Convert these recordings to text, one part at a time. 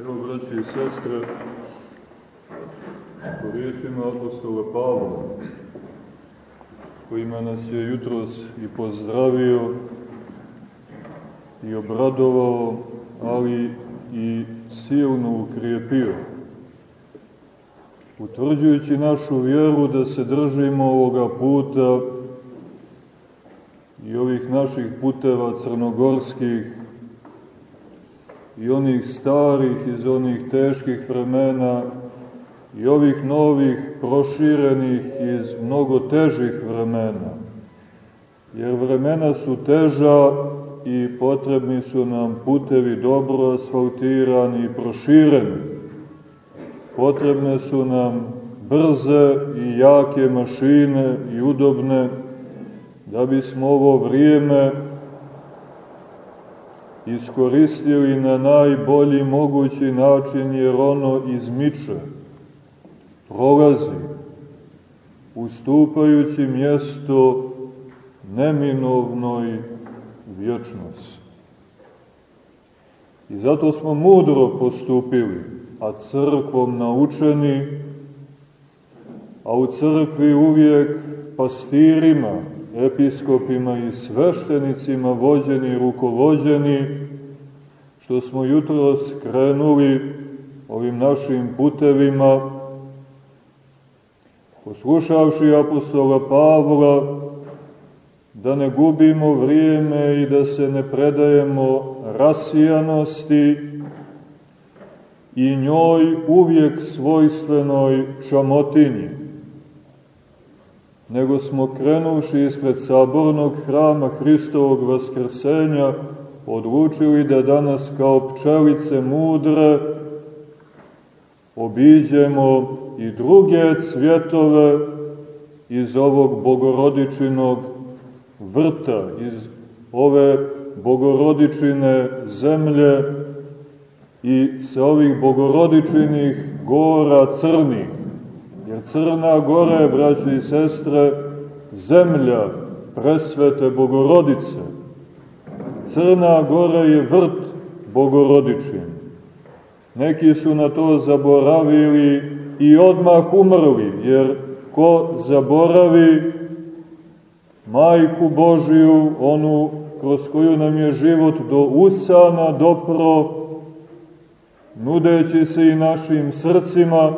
Evo, braći i sestre, po riječima apostola Pavla, kojima nas je jutros i pozdravio i obradovao, ali i silno ukrijepio, utvrđujući našu vjeru da se držimo ovoga puta i ovih naših puteva crnogorskih i onih starih iz onih teških vremena i ovih novih proširenih iz mnogo težih vremena. Jer vremena su teža i potrebni su nam putevi dobro asfaltirani i prošireni. Potrebne su nam brze i jake mašine i udobne da bismo ovo vrijeme iskoristili na najbolji mogući način jer ono izmiče, prolazi, ustupajući mjesto neminovnoj vječnosti. I zato smo mudro postupili, a crkvom naučeni, a u crkvi uvijek pastirima, episkopima i sveštenicima vođeni i rukovođeni, što smo jutro skrenuli ovim našim putevima, poslušavši apostola Pavla, da ne gubimo vrijeme i da se ne predajemo rasijanosti i njoj uvijek svojstvenoj čamotinji, nego smo krenuši ispred sabornog hrama Hristovog vaskrsenja odlučili da danas kao pčelice mudre obiđemo i druge cvjetove iz ovog bogorodičinog vrta, iz ove bogorodičine zemlje i sa ovih bogorodičinih gora crnih. Crna Gora je, braći i sestre, zemlja presvete bogorodice. Crna Gora je vrt bogorodičin. Neki su na to zaboravili i odmah umrli, jer ko zaboravi Majku Božiju, onu kroz koju nam je život do usana dopro, nudeći se i našim srcima,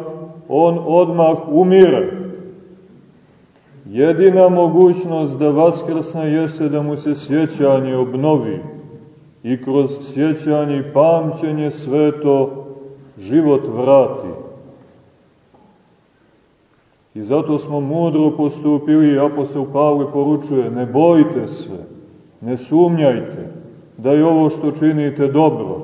on odmah umire. Jedina mogućnost da vaskrsne jeste da mu se sjećanje obnovi i kroz sjećanje i pamćenje sveto život vrati. I zato smo mudro postupili, apostol Pavle poručuje, ne bojte se, ne sumnjajte da je ovo što činite dobro.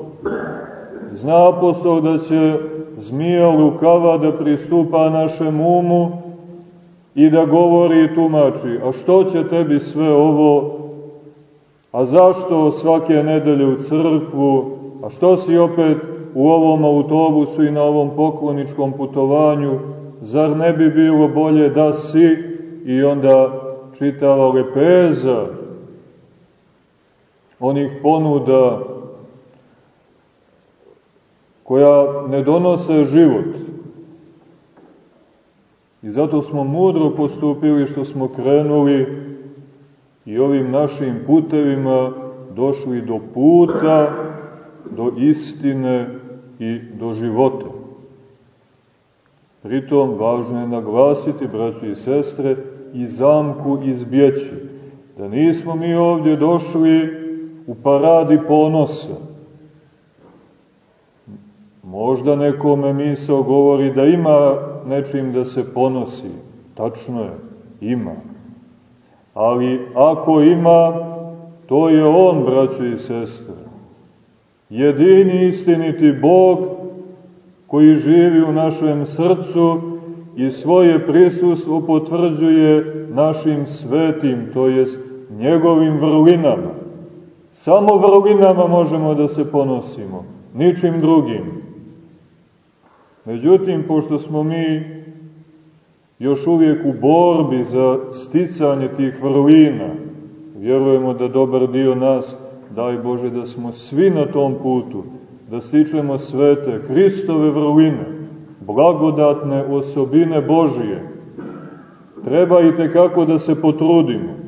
Zna apostol da će zmija lukava da pristupa našem umu i da govori i tumači, a što će tebi sve ovo, a zašto svake nedelje u crkvu, a što si opet u ovom autobusu i na ovom pokloničkom putovanju, zar ne bi bilo bolje da si? I onda čitava lepeza onih ponuda koja ne donose život. I zato smo mudro postupili što smo krenuli i ovim našim putevima došli do puta, do istine i do života. Pritom, važno je naglasiti, braći i sestre, i zamku izbjeći, da nismo mi ovdje došli u paradi ponosa. Možda nekome misao govori da ima nečim da se ponosi. Tačno je, ima. Ali ako ima, to je On, braći i sestre. Jedini istiniti Bog koji živi u našem srcu i svoje prisustvo potvrđuje našim svetim, to jest njegovim vrlinama. Samo vrlinama možemo da se ponosimo, ničim drugim. Međutim, pošto smo mi još uvijek u borbi za sticanje tih vrlina, vjerujemo da dobar dio nas daj Bože da smo svi na tom putu, da stičemo svete Hristove vrline, blagodatne osobine Božije. Treba i tekako da se potrudimo.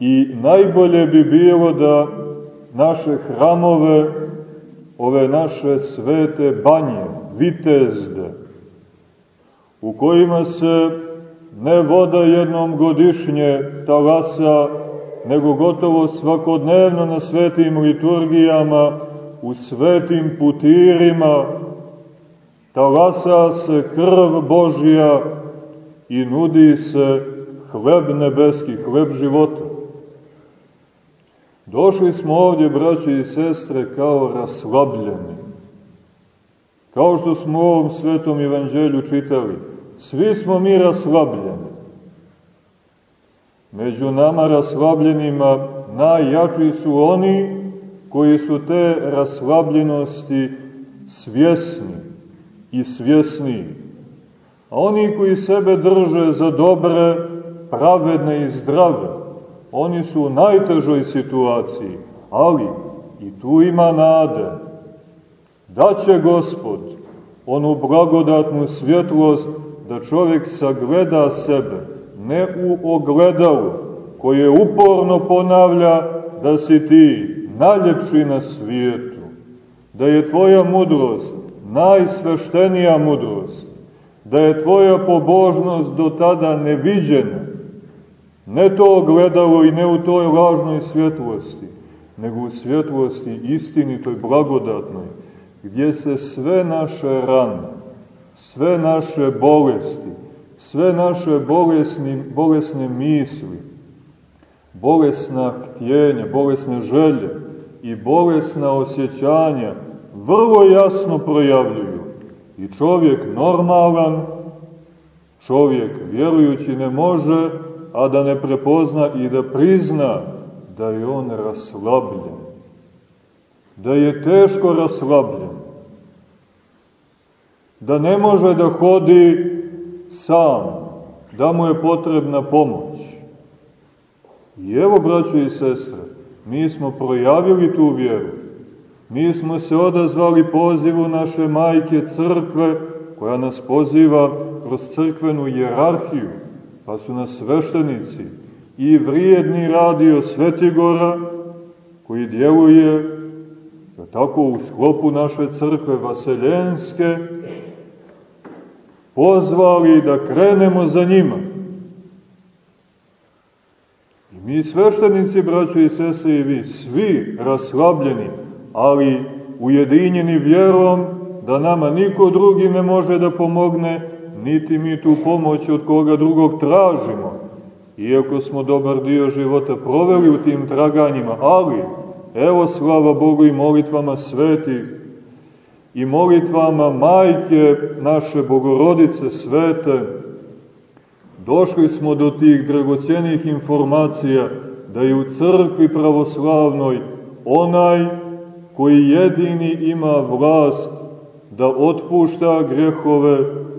I najbolje bi bilo da naše hramove, ove naše svete banje, vitezde, u kojima se ne voda jednom godišnje talasa, nego gotovo svakodnevno na svetim liturgijama, u svetim putirima, talasa se krv Božja i nudi se hleb nebeski, hleb života. Došli smo ovdje, braći i sestre, kao raslabljeni. Kao što smo u ovom svetom evanđelju čitali, svi smo mi raslabljeni. Među nama raslabljenima najjači su oni koji su te raslabljenosti svjesni i svjesniji. A oni koji sebe drže za dobre, pravedne i zdrave, oni su u najtežoj situaciji, ali i tu ima nade. Daće Gospod onu blagodatnu svjetlost da čovjek sagleda sebe, ne u ogledalu, koje uporno ponavlja da si ti najljepši na svijetu, da je tvoja mudrost najsveštenija mudrost, da je tvoja pobožnost do tada neviđena, ne to ogledalo i ne u toj lažnoj svjetlosti, nego u svjetlosti istinitoj, blagodatnoj, gdje se sve naše rane, sve naše bolesti, sve naše bolesni, bolesne misli, bolesna htjenja, bolesne želje i bolesna osjećanja vrlo jasno projavljuju. I čovjek normalan, čovjek vjerujući ne može, a da ne prepozna i da prizna da je on raslabljen. Da je teško raslabljen. Da ne može da hodi sam, da mu je potrebna pomoć. I evo, braćo i sestre, mi smo projavili tu vjeru. Mi smo se odazvali pozivu naše majke crkve, koja nas poziva kroz crkvenu jerarhiju, pa su nas sveštenici i vrijedni radio Svetigora, koji djeluje tako u sklopu naše crkve vaseljenske, pozvali da krenemo za njima. I mi sveštenici, braćo i sese, i vi, svi raslabljeni, ali ujedinjeni vjerom da nama niko drugi ne može da pomogne, niti mi tu pomoć od koga drugog tražimo. Iako smo dobar dio života proveli u tim traganjima, ali, evo slava Bogu i molitvama svetih, i molitvama majke naše bogorodice svete, došli smo do tih dragocjenih informacija da je u crkvi pravoslavnoj onaj koji jedini ima vlast da otpušta grehove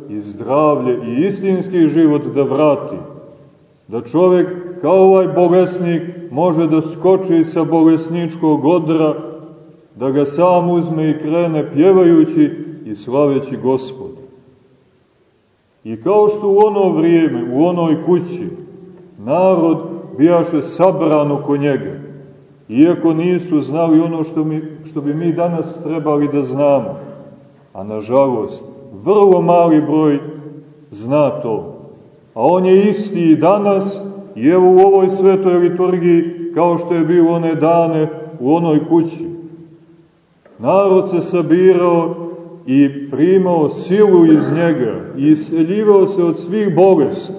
i zdravlje i istinski život da vrati. Da čovjek kao ovaj bolesnik može da skoči sa bolesničkog odra da ga sam uzme i krene pjevajući i slaveći gospod. I kao što u ono vrijeme, u onoj kući, narod bijaše sabran oko njega, iako nisu znali ono što, mi, što bi mi danas trebali da znamo, a nažalost, vrlo mali broj zna to. A on je isti i danas, i evo u ovoj svetoj liturgiji, kao što je bilo one dane u onoj kući. Narod se sabirao i primao silu iz njega i iseljivao se od svih bolesti.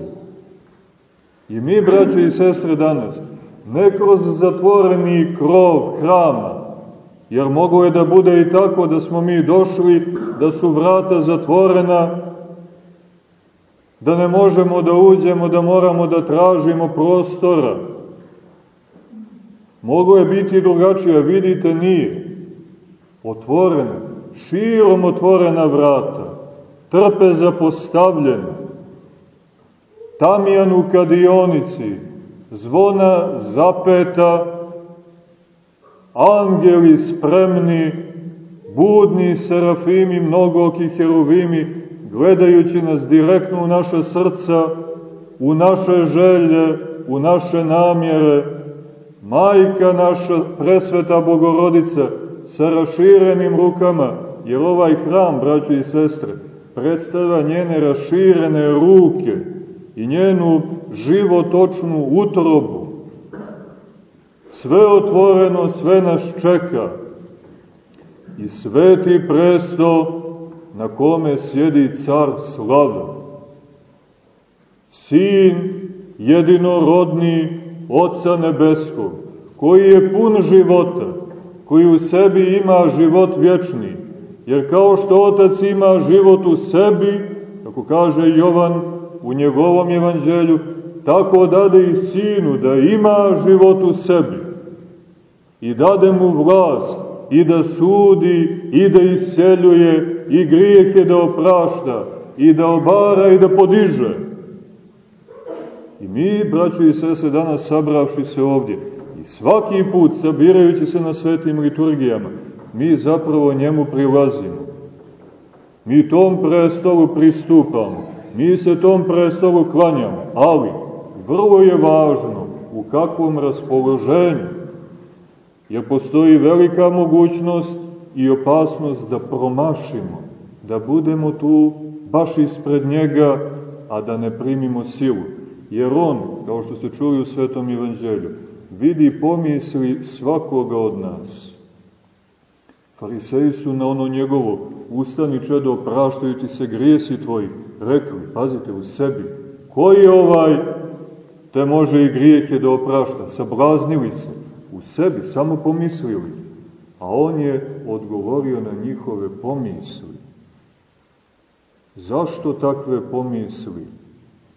I mi, braće i sestre, danas, ne kroz zatvoreni krov hrama, jer moglo je da bude i tako da smo mi došli, da su vrata zatvorena, da ne možemo da uđemo, da moramo da tražimo prostora. Moglo je biti drugačije, vidite, nije otvorena, širom otvorena vrata, trpe zapostavljena, tamijan u kadionici, zvona zapeta, angeli spremni, budni serafimi, mnogoki heruvimi, gledajući nas direktno u naše srca, u naše želje, u naše namjere, majka naša, presveta Bogorodica, sa raširenim rukama, jer ovaj hram, braći i sestre, predstava njene raširene ruke i njenu životočnu utrobu. Sve otvoreno, sve nas čeka. I sveti presto na kome sjedi car slave. Sin jedinorodni Oca Nebeskog, koji je pun života, koji u sebi ima život vječni, jer kao što Otac ima život u sebi, kako kaže Jovan u njegovom evanđelju, tako dade i Sinu da ima život u sebi i dade mu vlast i da sudi i da isceljuje i grijehe da oprašta i da obara i da podiže. I mi, braći i sese, danas sabravši se ovdje i svaki put sabirajući se na svetim liturgijama, mi zapravo njemu prilazimo. Mi tom prestolu pristupamo, mi se tom prestolu klanjamo, ali vrlo je važno u kakvom raspoloženju, jer postoji velika mogućnost i opasnost da promašimo, da budemo tu baš ispred njega, a da ne primimo silu. Jer on, kao što ste čuli u Svetom Evanđelju, vidi pomisli svakoga od nas. Fariseji su na ono njegovo, ustani čedo, praštaju ti se grijesi tvoji, rekli, pazite, u sebi, koji je ovaj, te može i grijehe da oprašta, sablaznili se, sebi, samo pomislili, a on je odgovorio na njihove pomisli. Zašto takve pomisli?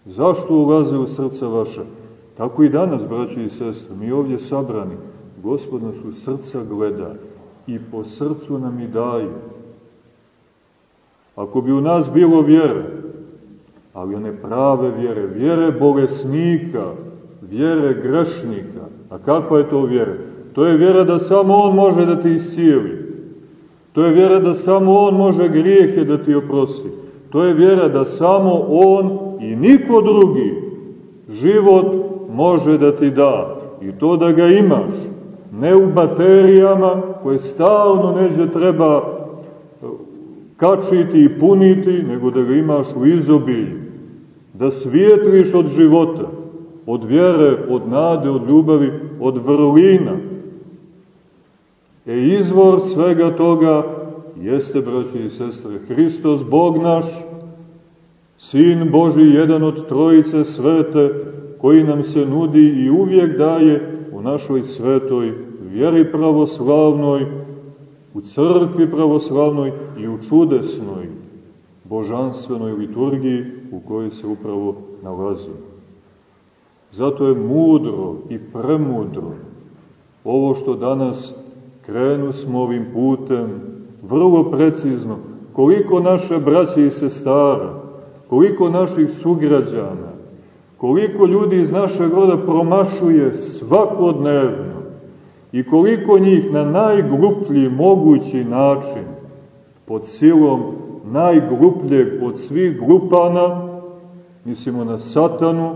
Zašto ulaze u srca vaša? Tako i danas, braći i sestre, mi ovdje sabrani, Gospod nas u srca gleda i po srcu nam i daje. Ako bi u nas bilo vjere, ali one prave vjere, vjere bolesnika, vjere grešnika, a kakva je to vjera? To je vjera da samo On može da te iscijeli. To je vjera da samo On može grijehe da ti oprosti. To je vjera da samo On i niko drugi život može da ti da. I to da ga imaš. Ne u baterijama koje stalno neđe treba e, kačiti i puniti, nego da ga imaš u izobilju. Da svijetliš od života, od vjere, od nade, od ljubavi, od vrlina. E izvor svega toga jeste, braći i sestre, Hristos, Bog naš, Sin Boži, jedan od trojice svete, koji nam se nudi i uvijek daje u našoj svetoj vjeri pravoslavnoj, u crkvi pravoslavnoj i u čudesnoj božanstvenoj liturgiji u kojoj se upravo nalazimo. Zato je mudro i premudro ovo što danas krenu smo ovim putem, vrlo precizno, koliko naše braće i sestara, koliko naših sugrađana, koliko ljudi iz našeg roda promašuje svakodnevno i koliko njih na najgruplji mogući način, pod silom najgrupljeg od svih grupana, mislimo na satanu,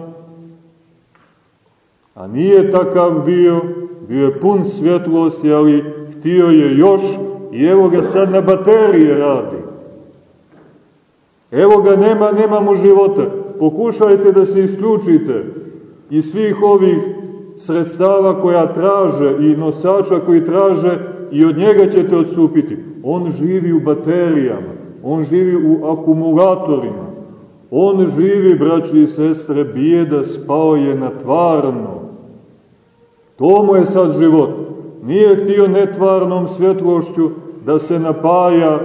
a nije takav bio, bio je pun svjetlosti, ali htio je još i evo ga sad na baterije radi. Evo ga, nema, nemamo života. Pokušajte da se isključite iz svih ovih sredstava koja traže i nosača koji traže i od njega ćete odstupiti. On živi u baterijama, on živi u akumulatorima, on živi, braći i sestre, bijeda spao je na tvarno. To mu je sad život. Nije htio netvarnom svjetlošću da se napaja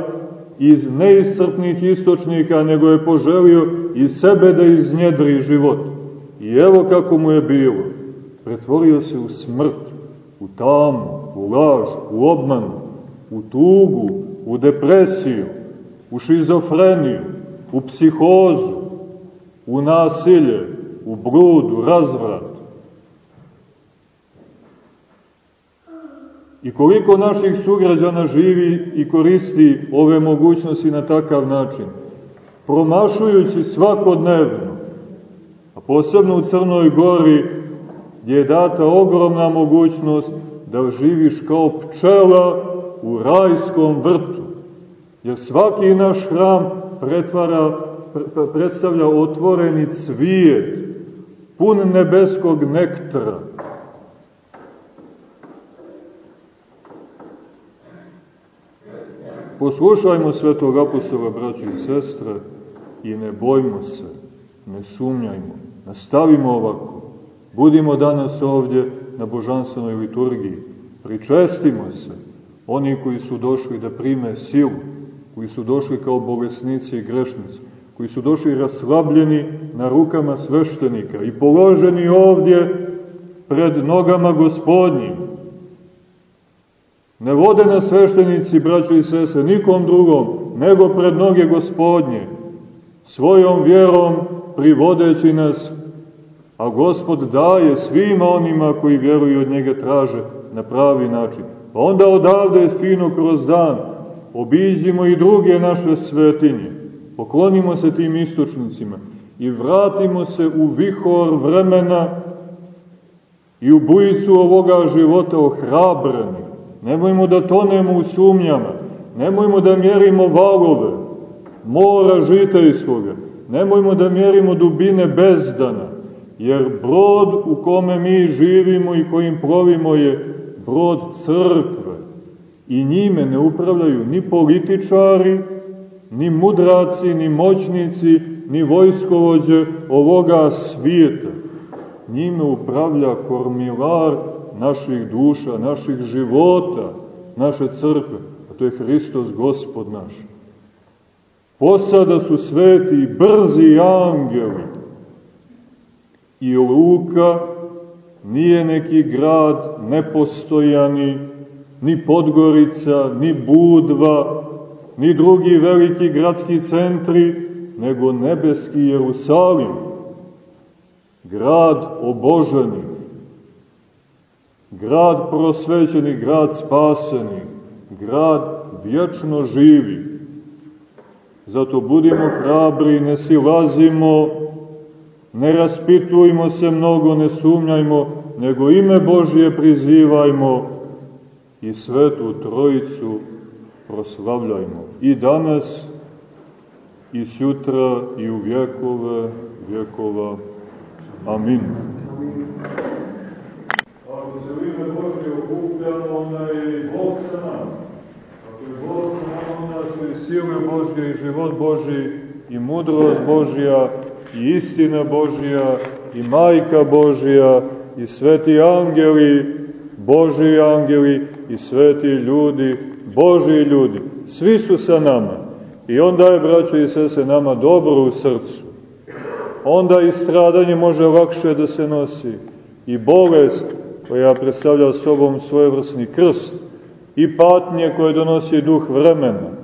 iz neiscrpnih istočnika, nego je poželio i sebe da iznjedri život. I evo kako mu je bilo. Pretvorio se u smrt, u tamu, u laž, u obmanu, u tugu, u depresiju, u šizofreniju, u psihozu, u nasilje, u brudu, razvrat. I koliko naših sugrađana živi i koristi ove mogućnosti na takav način, promašujući svakodnevno, a posebno u Crnoj Gori, gdje je data ogromna mogućnost da živiš kao pčela u rajskom vrtu. Jer svaki naš hram pretvara, predstavlja otvoreni cvijet, pun nebeskog nektara. Poslušajmo svetog apostola, braći i sestre, i ne bojmo se, ne sumnjajmo, nastavimo ovako. Budimo danas ovdje na božanstvenoj liturgiji, pričestimo se, oni koji su došli da prime silu, koji su došli kao bolesnici i grešnici, koji su došli raslabljeni na rukama sveštenika i položeni ovdje pred nogama gospodnjim. Ne vode na sveštenici, braćo i sese, nikom drugom, nego pred noge gospodnje, svojom vjerom privodeći nas, a gospod daje svima onima koji vjeruju od njega traže na pravi način. Pa onda odavde fino kroz dan obiđimo i druge naše svetinje, poklonimo se tim istočnicima i vratimo se u vihor vremena i u bujicu ovoga života ohrabreni. Nemojmo da tonemo u sumnjama, nemojmo da mjerimo valove, mora žitejskoga, nemojmo da mjerimo dubine bezdana, jer brod u kome mi živimo i kojim plovimo je brod crkve. I njime ne upravljaju ni političari, ni mudraci, ni moćnici, ni vojskovođe ovoga svijeta. Njime upravlja kormilar naših duša, naših života, naše crkve, a to je Hristos Gospod naš. Posada su sveti i brzi angeli. I Luka nije neki grad nepostojani, ni Podgorica, ni Budva, ni drugi veliki gradski centri, nego nebeski Jerusalim, grad oboženi, grad prosvećeni, grad spaseni, grad vječno živi. Zato budimo hrabri, ne silazimo, ne raspitujmo se mnogo, ne sumnjajmo, nego ime Božje prizivajmo i svetu trojicu proslavljajmo. I danas, i sutra, i u vjekove vjekova. Amin. Ako se u ime Božje okupljamo, onda je i Bog sa nama. Ako je Bog sa nama, sile Božje, i život Božji, i mudrost Božja, i istina Božja, i majka Božja, i sveti angeli, Boži angeli, i sveti ljudi, Boži ljudi. Svi su sa nama. I onda je, braćo i sese, nama dobro u srcu. Onda i stradanje može lakše da se nosi. I bolest koja predstavlja sobom svojevrsni krst. I patnje koje donosi duh vremena.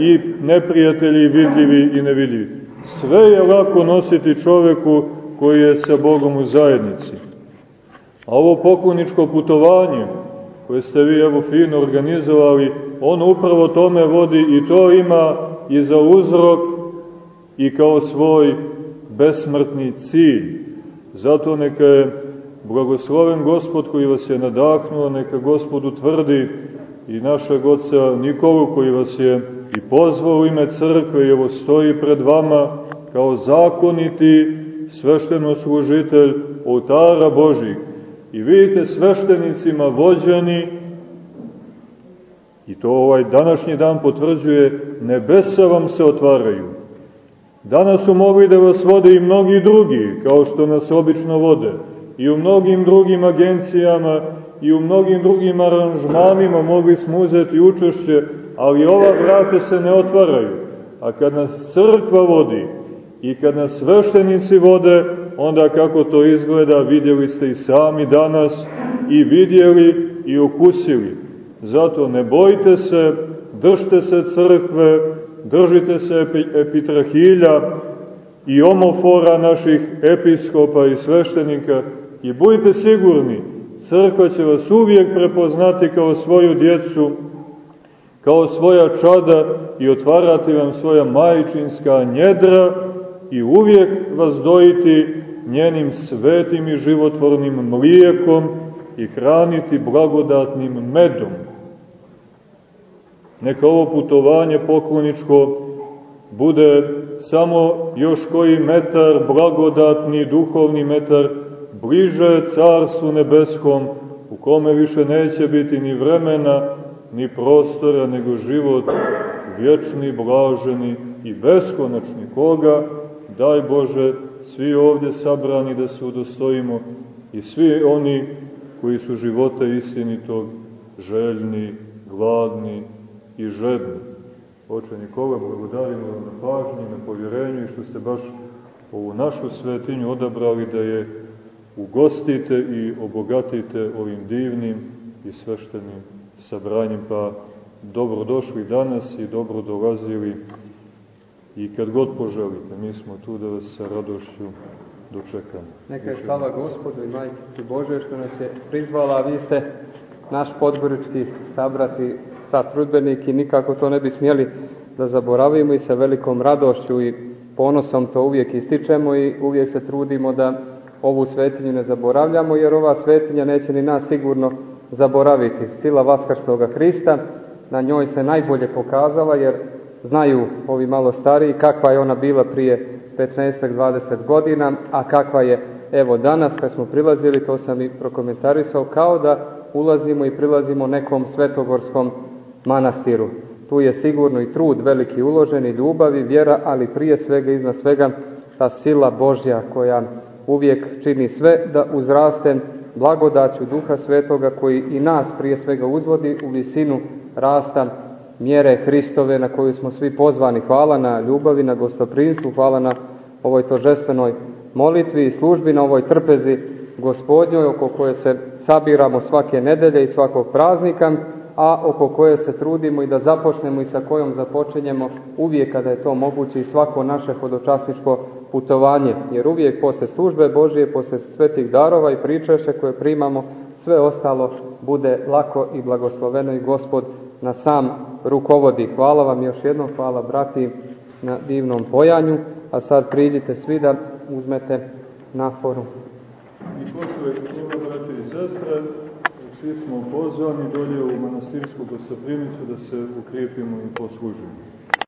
I neprijatelji vidljivi i nevidljivi. Sve je lako nositi čoveku koji je sa Bogom u zajednici. A ovo pokloničko putovanje, koje ste vi evo fino organizovali, ono upravo tome vodi i to ima i za uzrok i kao svoj besmrtni cilj. Zato neka je blagosloven Gospod koji vas je nadahnuo, neka Gospod utvrdi i našeg oca Nikolu koji vas je i pozvao ime crkve i evo stoji pred vama kao zakoniti svešteno služitelj oltara Božih. I vidite sveštenicima vođeni, i to ovaj današnji dan potvrđuje, nebesa vam se otvaraju. Danas su mogli da vas vode i mnogi drugi, kao što nas obično vode, i u mnogim drugim agencijama, i u mnogim drugim aranžmanima mogli smo uzeti učešće, ali ova vrata se ne otvaraju. A kad nas crkva vodi i kad nas sveštenici vode, onda kako to izgleda vidjeli ste i sami danas i vidjeli i okusili. Zato ne bojte se, držite se crkve, držite se epitrahilja i omofora naših episkopa i sveštenika i budite sigurni, Crkva će vas uvijek prepoznati kao svoju djecu, kao svoja čada i otvarati vam svoja majčinska njedra i uvijek vas dojiti njenim svetim i životvornim mlijekom i hraniti blagodatnim medom. Neka ovo putovanje pokloničko bude samo još koji metar, blagodatni duhovni metar, bliže Carstvu Nebeskom, u kome više neće biti ni vremena, ni prostora, nego život vječni, blaženi i beskonačni. Koga, daj Bože, svi ovdje sabrani da se udostojimo i svi oni koji su života istinitog željni, gladni i žedni. Oče Nikola, blagodarimo vam na pažnji, na povjerenju i što ste baš ovu našu svetinju odabrali da je ugostite i obogatite ovim divnim i sveštenim sabranjem, pa dobrodošli danas i dobro dolazili i kad god poželite, mi smo tu da vas sa radošću dočekamo. Neka je slava gospodu i majčici Bože što nas je prizvala, a vi ste naš podgorički sabrati sa trudbenik i nikako to ne bi smjeli da zaboravimo i sa velikom radošću i ponosom to uvijek ističemo i uvijek se trudimo da ovu svetinju ne zaboravljamo, jer ova svetinja neće ni nas sigurno zaboraviti. Sila Vaskrstoga Hrista na njoj se najbolje pokazala, jer znaju ovi malo stariji kakva je ona bila prije 15-20 godina, a kakva je evo danas kad smo prilazili, to sam i prokomentarisao, kao da ulazimo i prilazimo nekom svetogorskom manastiru. Tu je sigurno i trud veliki uložen i ljubav i vjera, ali prije svega iznad svega ta sila Božja koja uvijek čini sve da uzraste blagodaću Duha Svetoga koji i nas prije svega uzvodi u visinu rasta mjere Hristove na koju smo svi pozvani. Hvala na ljubavi, na gostoprinstvu, hvala na ovoj tožestvenoj molitvi i službi, na ovoj trpezi gospodnjoj oko koje se sabiramo svake nedelje i svakog praznika, a oko koje se trudimo i da započnemo i sa kojom započinjemo uvijek kada je to moguće i svako naše hodočasničko putovanje. Jer uvijek posle službe Božije, posle svetih darova i pričaše koje primamo, sve ostalo bude lako i blagosloveno i gospod na sam rukovodi. Hvala vam još jednom, hvala brati na divnom pojanju, a sad priđite svi da uzmete naforu. I posle toga, brate i sestre, svi smo pozvani dolje u manastirsku gostoprimicu da se ukrijepimo i poslužimo.